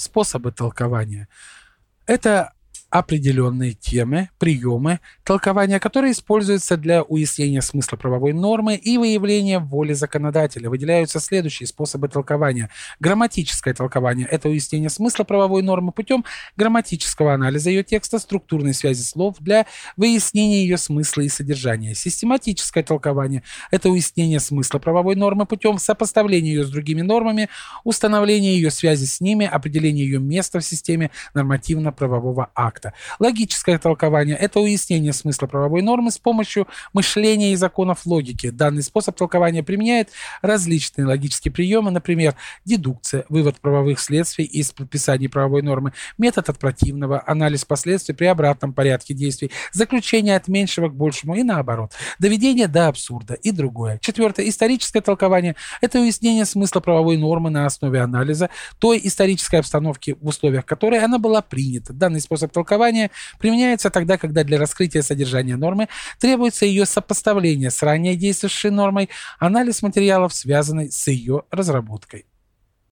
Способы толкования. Это определенные темы, приемы, толкования которые используются для уяснения смысла правовой нормы и выявления воли законодателя. Выделяются следующие способы толкования. Грамматическое толкование – это уяснение смысла правовой нормы путем грамматического анализа ее текста, структурной связи слов для выяснения ее смысла и содержания. Систематическое толкование – это уяснение смысла правовой нормы путем сопоставления ее с другими нормами, установления ее связи с ними, определения ее места в системе нормативно-правового акта акта. Логическое толкование – это уяснение смысла правовой нормы с помощью мышления и законов логики. Данный способ толкования применяет различные логические приемы, например, дедукция, вывод правовых следствий из предписаний правовой нормы, метод от противного, анализ последствий при обратном порядке действий, заключение от меньшего к большему и наоборот, доведение до абсурда и другое. Четвертое. Историческое толкование – это уяснение смысла правовой нормы на основе анализа той исторической обстановки, в условиях которой она была принята. Данный способ толкования толкование применяется тогда, когда для раскрытия содержания нормы требуется ее сопоставление с ранее действующей нормой, анализ материалов, связанный с ее разработкой.